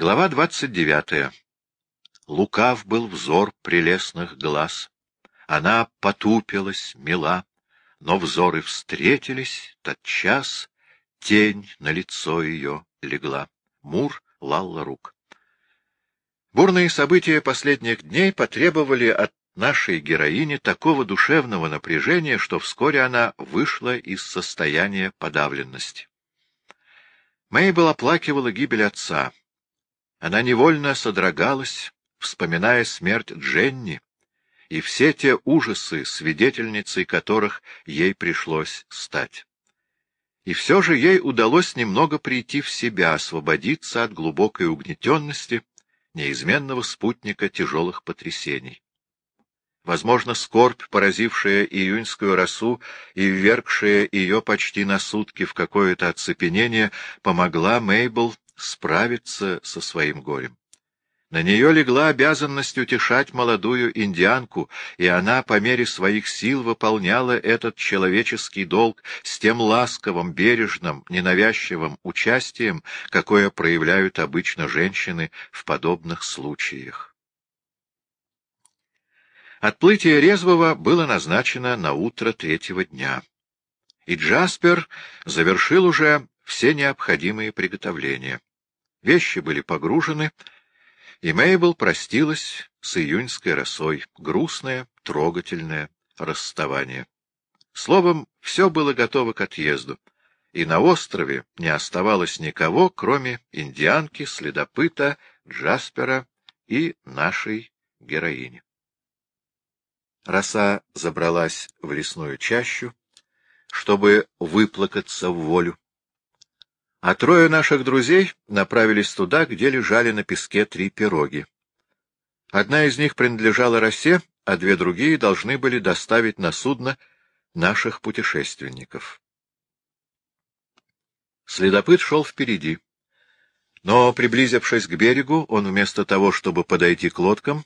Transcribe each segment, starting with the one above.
Глава двадцать девятая. Лукав был взор прелестных глаз. Она потупилась, мила, но взоры встретились, тотчас тень на лицо ее легла. Мур Лалла рук. Бурные события последних дней потребовали от нашей героини такого душевного напряжения, что вскоре она вышла из состояния подавленности. Мейбл оплакивала гибель отца. Она невольно содрогалась, вспоминая смерть Дженни и все те ужасы, свидетельницей которых ей пришлось стать. И все же ей удалось немного прийти в себя, освободиться от глубокой угнетенности, неизменного спутника тяжелых потрясений. Возможно, скорбь, поразившая июньскую росу и ввергшая ее почти на сутки в какое-то оцепенение, помогла Мейбл справиться со своим горем. На нее легла обязанность утешать молодую индианку, и она по мере своих сил выполняла этот человеческий долг с тем ласковым, бережным, ненавязчивым участием, какое проявляют обычно женщины в подобных случаях. Отплытие резвого было назначено на утро третьего дня. И Джаспер завершил уже все необходимые приготовления. Вещи были погружены, и Мейбл простилась с июньской росой, грустное, трогательное расставание. Словом, все было готово к отъезду, и на острове не оставалось никого, кроме индианки, следопыта, Джаспера и нашей героини. Роса забралась в лесную чащу, чтобы выплакаться в волю. А трое наших друзей направились туда, где лежали на песке три пироги. Одна из них принадлежала росе, а две другие должны были доставить на судно наших путешественников. Следопыт шел впереди. Но, приблизившись к берегу, он вместо того, чтобы подойти к лодкам,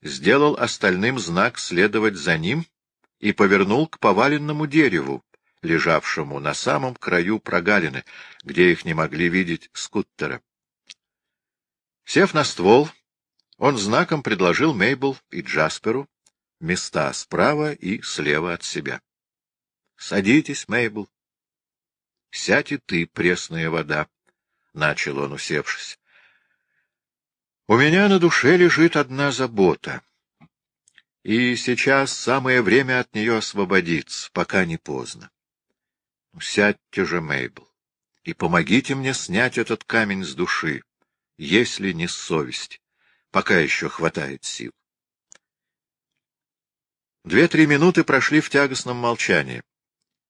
сделал остальным знак следовать за ним и повернул к поваленному дереву, лежавшему на самом краю прогалины, где их не могли видеть скуттера. Сев на ствол, он знаком предложил Мейбл и Джасперу места справа и слева от себя. — Садитесь, Мейбл. — Сядь и ты, пресная вода, — начал он, усевшись. У меня на душе лежит одна забота. И сейчас самое время от нее освободиться, пока не поздно. Сядьте же, Мейбл, и помогите мне снять этот камень с души, если не с совести, пока еще хватает сил. Две-три минуты прошли в тягостном молчании.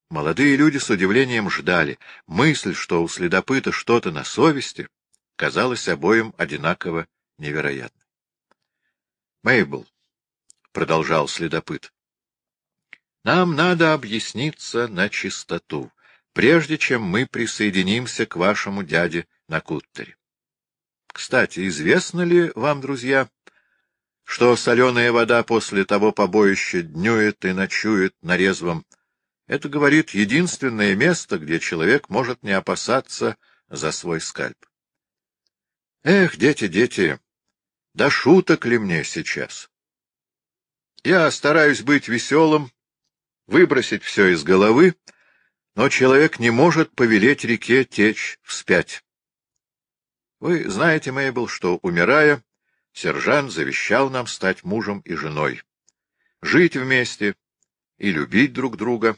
Молодые люди с удивлением ждали. Мысль, что у следопыта что-то на совести, казалась обоим одинаково невероятно. — Мейбл, — продолжал следопыт, — нам надо объясниться на чистоту, прежде чем мы присоединимся к вашему дяде на Куттере. Кстати, известно ли вам, друзья, что соленая вода после того побоища днюет и ночует на резвом? Это, говорит, единственное место, где человек может не опасаться за свой скальп. Эх, дети, дети, да шуток ли мне сейчас? Я стараюсь быть веселым, выбросить все из головы, но человек не может повелеть реке течь вспять. Вы знаете, Мейбл, что, умирая, сержант завещал нам стать мужем и женой, жить вместе и любить друг друга,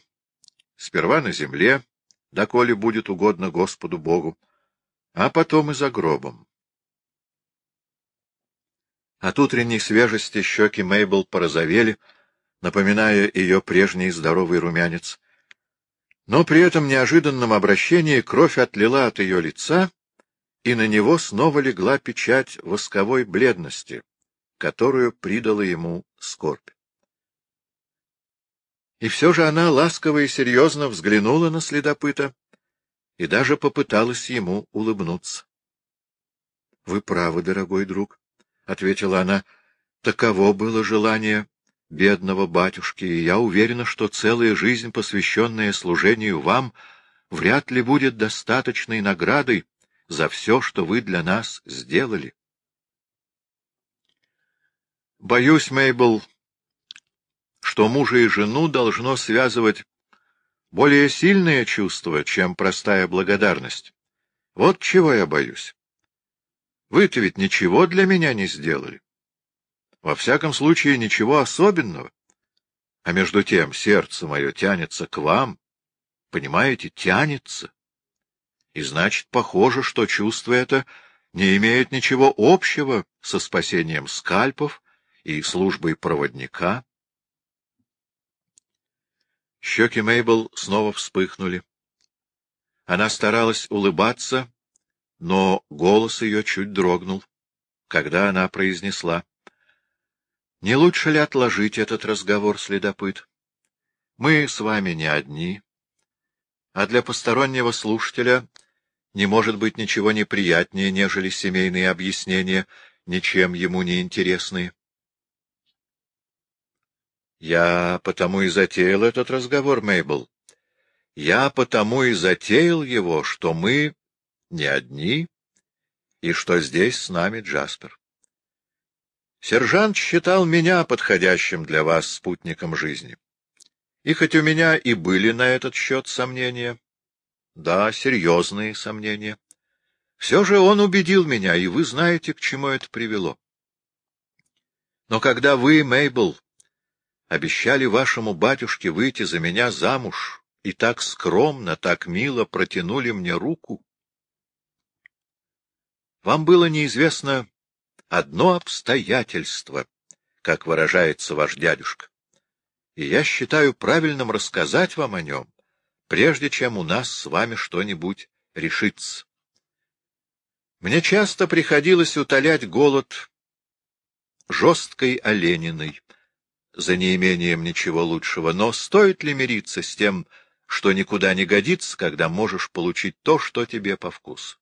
сперва на земле, доколе будет угодно Господу Богу, а потом и за гробом. От утренней свежести щеки Мейбл порозовели, напоминая ее прежний здоровый румянец. Но при этом неожиданном обращении кровь отлила от ее лица, и на него снова легла печать восковой бледности, которую придала ему скорбь. И все же она ласково и серьезно взглянула на следопыта и даже попыталась ему улыбнуться. — Вы правы, дорогой друг. — ответила она, — таково было желание бедного батюшки, и я уверена, что целая жизнь, посвященная служению вам, вряд ли будет достаточной наградой за все, что вы для нас сделали. Боюсь, Мейбл, что мужа и жену должно связывать более сильные чувства, чем простая благодарность. Вот чего я боюсь. Вы-то ведь ничего для меня не сделали. Во всяком случае, ничего особенного. А между тем сердце мое тянется к вам, понимаете, тянется. И значит, похоже, что чувство это не имеет ничего общего со спасением скальпов и службой проводника. Щеки Мейбл снова вспыхнули. Она старалась улыбаться, но голос ее чуть дрогнул, когда она произнесла. — Не лучше ли отложить этот разговор, следопыт? Мы с вами не одни, а для постороннего слушателя не может быть ничего неприятнее, нежели семейные объяснения, ничем ему не интересные. Я потому и затеял этот разговор, Мейбл. Я потому и затеял его, что мы не одни, и что здесь с нами Джаспер. Сержант считал меня подходящим для вас спутником жизни. И хоть у меня и были на этот счет сомнения, да, серьезные сомнения, все же он убедил меня, и вы знаете, к чему это привело. Но когда вы, Мейбл, обещали вашему батюшке выйти за меня замуж и так скромно, так мило протянули мне руку, вам было неизвестно одно обстоятельство, как выражается ваш дядюшка, и я считаю правильным рассказать вам о нем, прежде чем у нас с вами что-нибудь решится. Мне часто приходилось утолять голод жесткой олениной, за неимением ничего лучшего, но стоит ли мириться с тем, что никуда не годится, когда можешь получить то, что тебе по вкусу?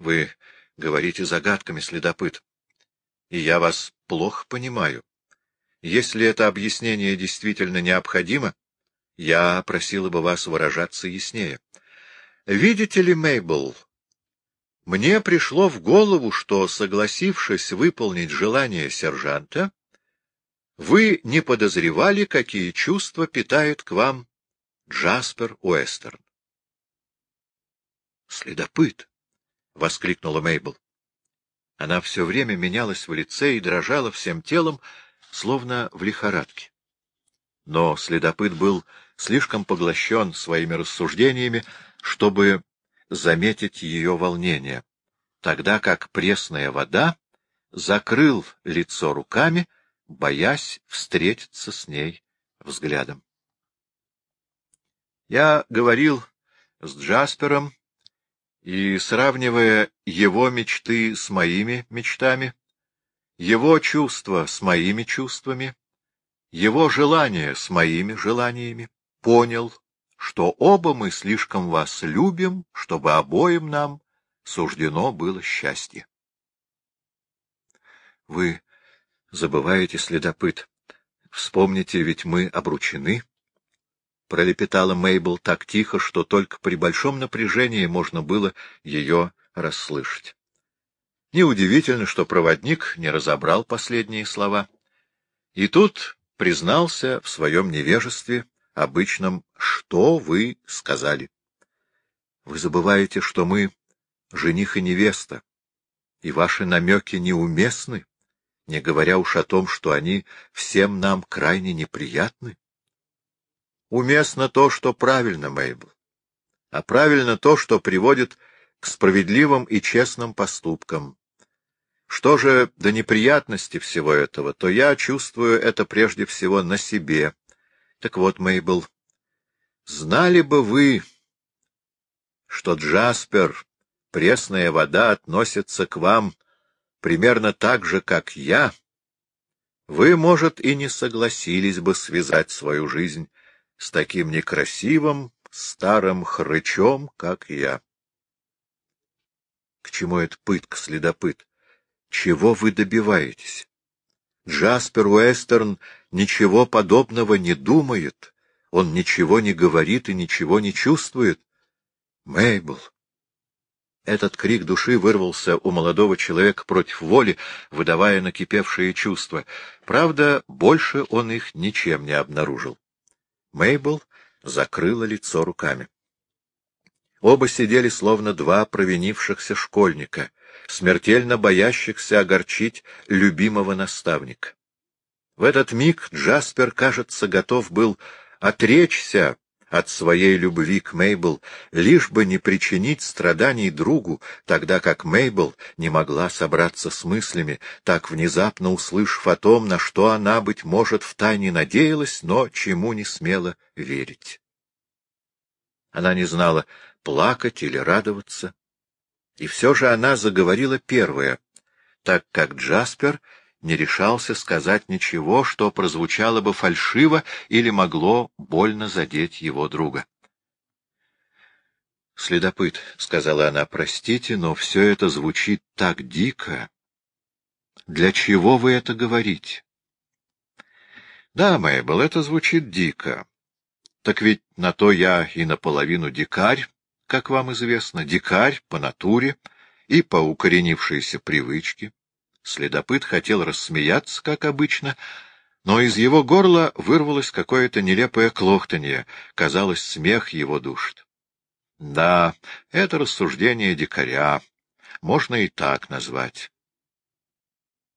Вы говорите загадками, следопыт, и я вас плохо понимаю. Если это объяснение действительно необходимо, я просила бы вас выражаться яснее. Видите ли, Мейбл, мне пришло в голову, что, согласившись выполнить желание сержанта, вы не подозревали, какие чувства питает к вам Джаспер Уэстерн. «Следопыт!» — воскликнула Мейбл. Она все время менялась в лице и дрожала всем телом, словно в лихорадке. Но следопыт был слишком поглощен своими рассуждениями, чтобы заметить ее волнение, тогда как пресная вода закрыл лицо руками, боясь встретиться с ней взглядом. Я говорил с Джаспером, и, сравнивая его мечты с моими мечтами, его чувства с моими чувствами, его желания с моими желаниями, понял, что оба мы слишком вас любим, чтобы обоим нам суждено было счастье. Вы забываете, следопыт. Вспомните, ведь мы обручены. Пролепетала Мейбл так тихо, что только при большом напряжении можно было ее расслышать. Неудивительно, что проводник не разобрал последние слова. И тут признался в своем невежестве, обычном «что вы сказали». Вы забываете, что мы жених и невеста, и ваши намеки неуместны, не говоря уж о том, что они всем нам крайне неприятны. Уместно то, что правильно, Мейбл, а правильно то, что приводит к справедливым и честным поступкам. Что же до неприятности всего этого, то я чувствую это прежде всего на себе, так вот, Мейбл, знали бы вы, что Джаспер, пресная вода, относится к вам примерно так же, как я, вы, может, и не согласились бы связать свою жизнь с таким некрасивым старым хрычом, как я. К чему это пытка, следопыт? Чего вы добиваетесь? Джаспер Уэстерн ничего подобного не думает, он ничего не говорит и ничего не чувствует. Мейбл! Этот крик души вырвался у молодого человека против воли, выдавая накипевшие чувства. Правда, больше он их ничем не обнаружил. Мейбл закрыла лицо руками. Оба сидели словно два провинившихся школьника, смертельно боящихся огорчить любимого наставника. В этот миг Джаспер, кажется, готов был отречься от своей любви к Мейбл, лишь бы не причинить страданий другу, тогда как Мейбл не могла собраться с мыслями, так внезапно услышав о том, на что она, быть может, втайне надеялась, но чему не смела верить. Она не знала, плакать или радоваться. И все же она заговорила первая, так как Джаспер не решался сказать ничего, что прозвучало бы фальшиво или могло больно задеть его друга. «Следопыт», — сказала она, — «простите, но все это звучит так дико. Для чего вы это говорите?» «Да, Мэйбл, это звучит дико. Так ведь на то я и наполовину дикарь, как вам известно, дикарь по натуре и по укоренившейся привычке. Следопыт хотел рассмеяться, как обычно, но из его горла вырвалось какое-то нелепое клохтанье. Казалось, смех его душит. Да, это рассуждение дикаря. Можно и так назвать.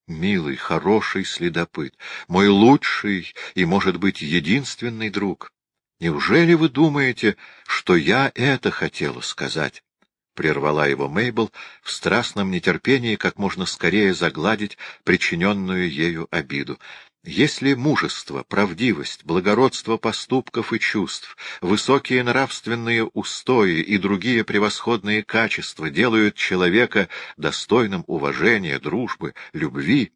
Милый, хороший следопыт, мой лучший и, может быть, единственный друг. Неужели вы думаете, что я это хотела сказать? — прервала его Мейбл в страстном нетерпении как можно скорее загладить причиненную ею обиду. Если мужество, правдивость, благородство поступков и чувств, высокие нравственные устои и другие превосходные качества делают человека достойным уважения, дружбы, любви,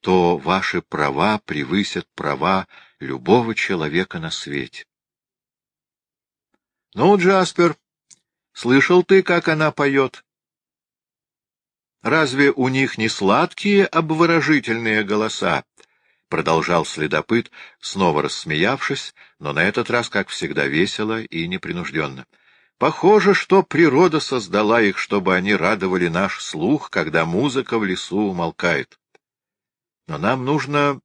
то ваши права превысят права любого человека на свете. — Ну, Джаспер, Слышал ты, как она поет? Разве у них не сладкие обворожительные голоса? Продолжал следопыт, снова рассмеявшись, но на этот раз, как всегда, весело и непринужденно. Похоже, что природа создала их, чтобы они радовали наш слух, когда музыка в лесу умолкает. Но нам нужно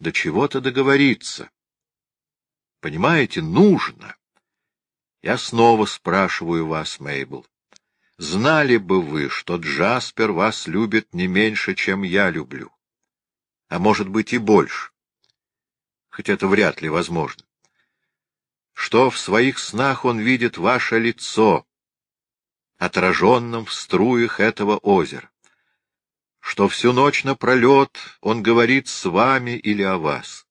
до чего-то договориться. Понимаете, нужно. Я снова спрашиваю вас, Мейбл. Знали бы вы, что Джаспер вас любит не меньше, чем я люблю? А может быть и больше. Хоть это вряд ли возможно. Что в своих снах он видит ваше лицо, отраженным в струях этого озера. Что всю ночь напролет он говорит с вами или о вас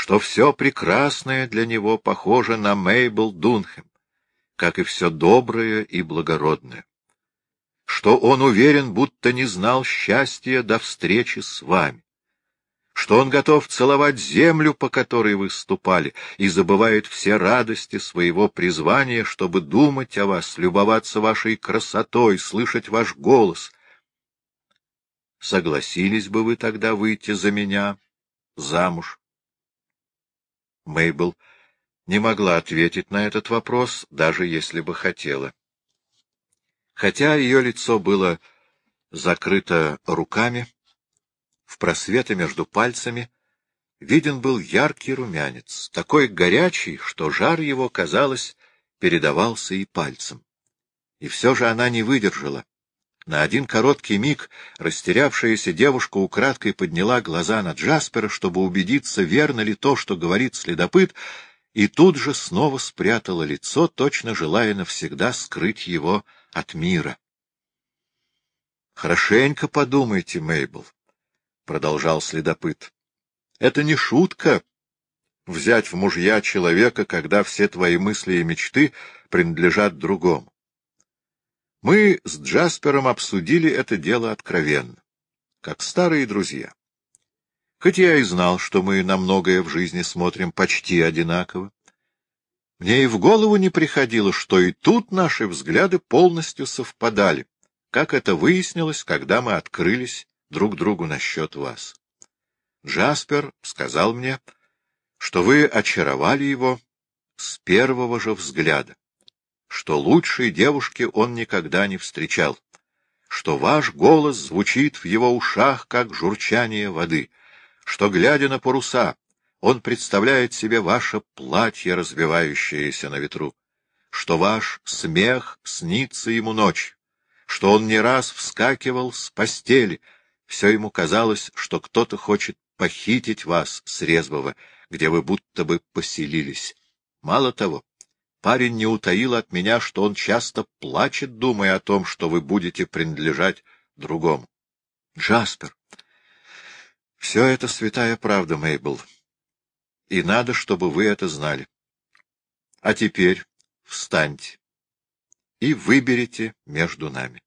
что все прекрасное для него похоже на Мейбл Дунхэм, как и все доброе и благородное, что он уверен, будто не знал счастья до встречи с вами, что он готов целовать землю, по которой вы ступали, и забывает все радости своего призвания, чтобы думать о вас, любоваться вашей красотой, слышать ваш голос. Согласились бы вы тогда выйти за меня замуж? Мейбл не могла ответить на этот вопрос, даже если бы хотела. Хотя ее лицо было закрыто руками, в просветы между пальцами виден был яркий румянец, такой горячий, что жар его, казалось, передавался и пальцем. И все же она не выдержала. На один короткий миг растерявшаяся девушка украдкой подняла глаза на Джаспера, чтобы убедиться, верно ли то, что говорит следопыт, и тут же снова спрятала лицо, точно желая навсегда скрыть его от мира. — Хорошенько подумайте, Мейбл, — продолжал следопыт. — Это не шутка — взять в мужья человека, когда все твои мысли и мечты принадлежат другому. Мы с Джаспером обсудили это дело откровенно, как старые друзья. Хоть я и знал, что мы на многое в жизни смотрим почти одинаково, мне и в голову не приходило, что и тут наши взгляды полностью совпадали, как это выяснилось, когда мы открылись друг другу насчет вас. Джаспер сказал мне, что вы очаровали его с первого же взгляда что лучшей девушки он никогда не встречал, что ваш голос звучит в его ушах, как журчание воды, что, глядя на паруса, он представляет себе ваше платье, развивающееся на ветру, что ваш смех снится ему ночь, что он не раз вскакивал с постели, все ему казалось, что кто-то хочет похитить вас с резвого, где вы будто бы поселились. Мало того, Парень не утаил от меня, что он часто плачет, думая о том, что вы будете принадлежать другому. Джаспер. Все это святая правда, Мейбл. И надо, чтобы вы это знали. А теперь встаньте и выберите между нами.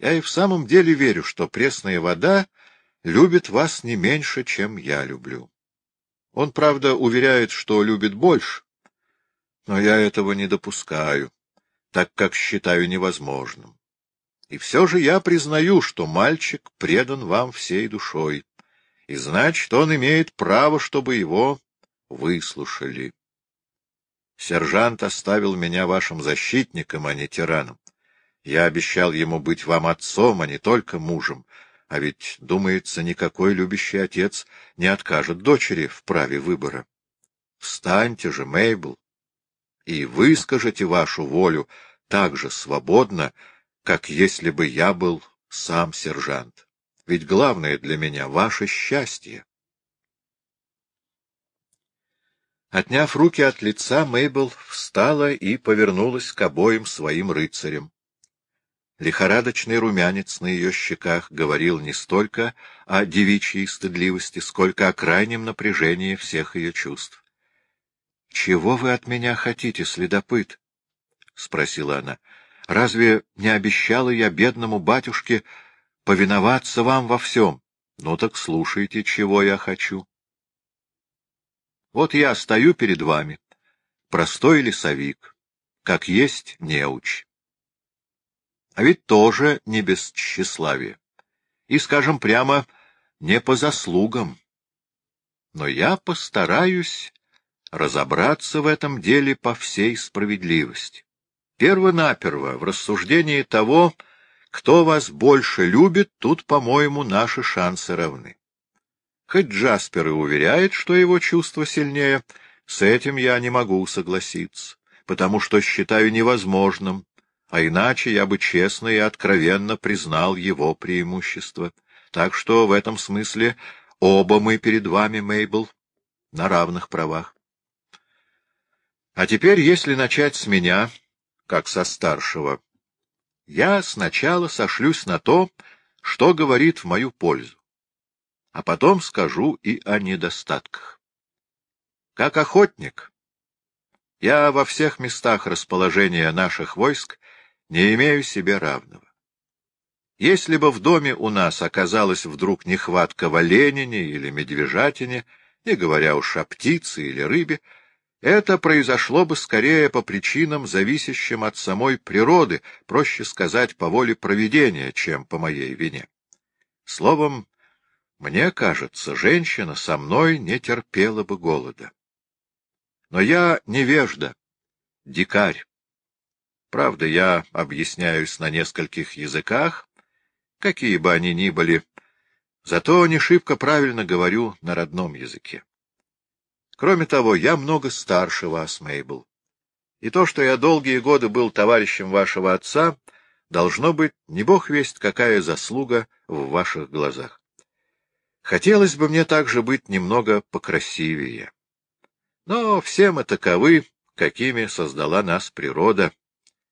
Я и в самом деле верю, что пресная вода любит вас не меньше, чем я люблю. Он, правда, уверяет, что любит больше, но я этого не допускаю, так как считаю невозможным. И все же я признаю, что мальчик предан вам всей душой, и значит, он имеет право, чтобы его выслушали. Сержант оставил меня вашим защитником, а не тираном. Я обещал ему быть вам отцом, а не только мужем, а ведь, думается, никакой любящий отец не откажет дочери в праве выбора. Встаньте же, Мейбл, и выскажете вашу волю так же свободно, как если бы я был сам сержант. Ведь главное для меня — ваше счастье. Отняв руки от лица, Мейбл встала и повернулась к обоим своим рыцарям. Лихорадочный румянец на ее щеках говорил не столько о девичьей стыдливости, сколько о крайнем напряжении всех ее чувств. — Чего вы от меня хотите, следопыт? — спросила она. — Разве не обещала я бедному батюшке повиноваться вам во всем? Ну так слушайте, чего я хочу. Вот я стою перед вами, простой лесовик, как есть неуч. А ведь тоже не без тщеславия. И, скажем прямо, не по заслугам. Но я постараюсь разобраться в этом деле по всей справедливости. Первонаперво, в рассуждении того, кто вас больше любит, тут, по-моему, наши шансы равны. Хоть Джаспер и уверяет, что его чувство сильнее, с этим я не могу согласиться, потому что считаю невозможным, а иначе я бы честно и откровенно признал его преимущество. Так что в этом смысле оба мы перед вами, Мейбл, на равных правах. А теперь, если начать с меня, как со старшего, я сначала сошлюсь на то, что говорит в мою пользу, а потом скажу и о недостатках. Как охотник, я во всех местах расположения наших войск не имею себе равного. Если бы в доме у нас оказалась вдруг нехватка в оленине или медвежатине, не говоря уж о птице или рыбе, это произошло бы скорее по причинам, зависящим от самой природы, проще сказать, по воле проведения, чем по моей вине. Словом, мне кажется, женщина со мной не терпела бы голода. Но я невежда, дикарь. Правда, я объясняюсь на нескольких языках, какие бы они ни были, зато не шибко правильно говорю на родном языке. Кроме того, я много старше вас, Мейбл. И то, что я долгие годы был товарищем вашего отца, должно быть не бог весть какая заслуга в ваших глазах. Хотелось бы мне также быть немного покрасивее. Но все мы таковы, какими создала нас природа.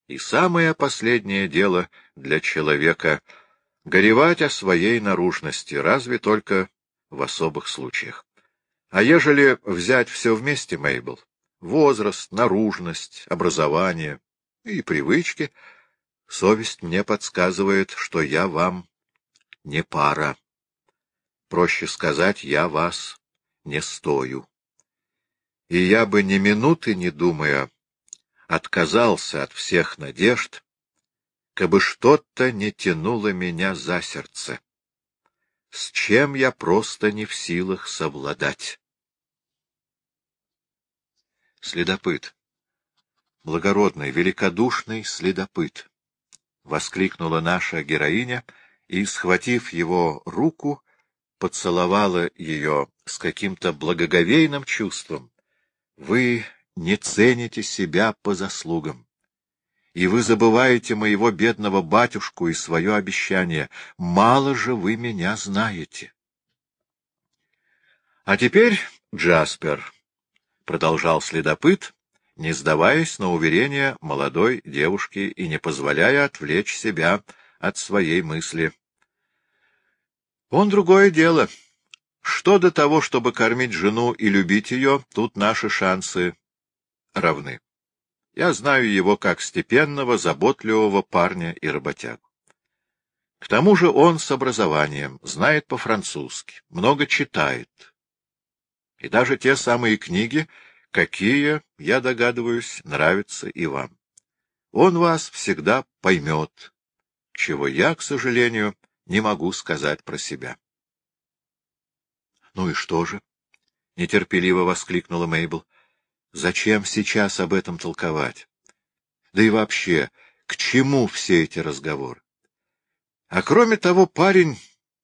И самое последнее дело для человека — горевать о своей наружности, разве только в особых случаях. А ежели взять все вместе, Мейбл, возраст, наружность, образование и привычки, совесть мне подсказывает, что я вам не пара. Проще сказать, я вас не стою. И я бы ни минуты не думая отказался от всех надежд, кабы что-то не тянуло меня за сердце с чем я просто не в силах совладать. Следопыт. благородный, великодушный следопыт! — воскликнула наша героиня и, схватив его руку, поцеловала ее с каким-то благоговейным чувством. — Вы не цените себя по заслугам. И вы забываете моего бедного батюшку и свое обещание. Мало же вы меня знаете. — А теперь, Джаспер, — продолжал следопыт, не сдаваясь на уверение молодой девушки и не позволяя отвлечь себя от своей мысли. — Он другое дело. Что до того, чтобы кормить жену и любить ее, тут наши шансы равны. Я знаю его как степенного, заботливого парня и работягу. К тому же он с образованием, знает по-французски, много читает. И даже те самые книги, какие, я догадываюсь, нравятся и вам. Он вас всегда поймет, чего я, к сожалению, не могу сказать про себя. — Ну и что же? — нетерпеливо воскликнула Мейбл. — Зачем сейчас об этом толковать? Да и вообще, к чему все эти разговоры? А кроме того, парень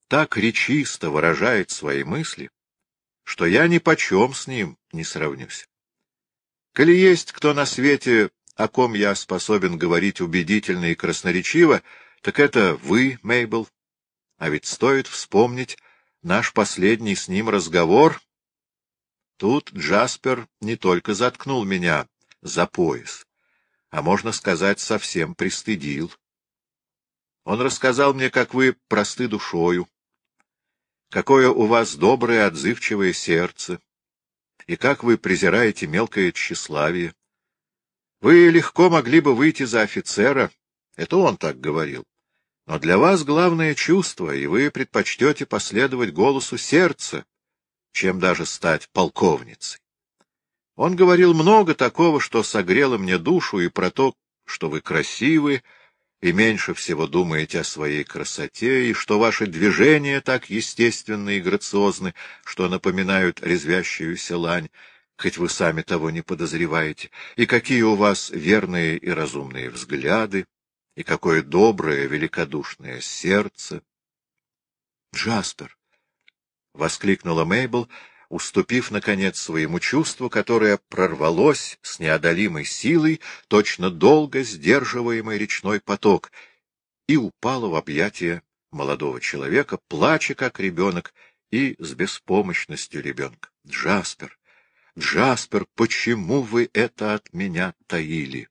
так речисто выражает свои мысли, что я ни почем с ним не сравнюсь. Коли есть кто на свете, о ком я способен говорить убедительно и красноречиво, так это вы, Мейбл. А ведь стоит вспомнить наш последний с ним разговор. Тут Джаспер не только заткнул меня за пояс, а, можно сказать, совсем пристыдил. Он рассказал мне, как вы просты душою, какое у вас доброе отзывчивое сердце, и как вы презираете мелкое тщеславие. Вы легко могли бы выйти за офицера, это он так говорил. Но для вас главное чувство, и вы предпочтете последовать голосу сердца, чем даже стать полковницей. Он говорил много такого, что согрело мне душу, и про то, что вы красивы, и меньше всего думаете о своей красоте, и что ваши движения так естественны и грациозны, что напоминают резвящуюся лань, хоть вы сами того не подозреваете, и какие у вас верные и разумные взгляды, и какое доброе, великодушное сердце. — Джаспер! — воскликнула Мейбл, уступив, наконец, своему чувству, которое прорвалось с неодолимой силой, точно долго сдерживаемый речной поток, и упала в объятия молодого человека, плача как ребенок и с беспомощностью ребенка. — Джаспер! Джаспер, почему вы это от меня таили?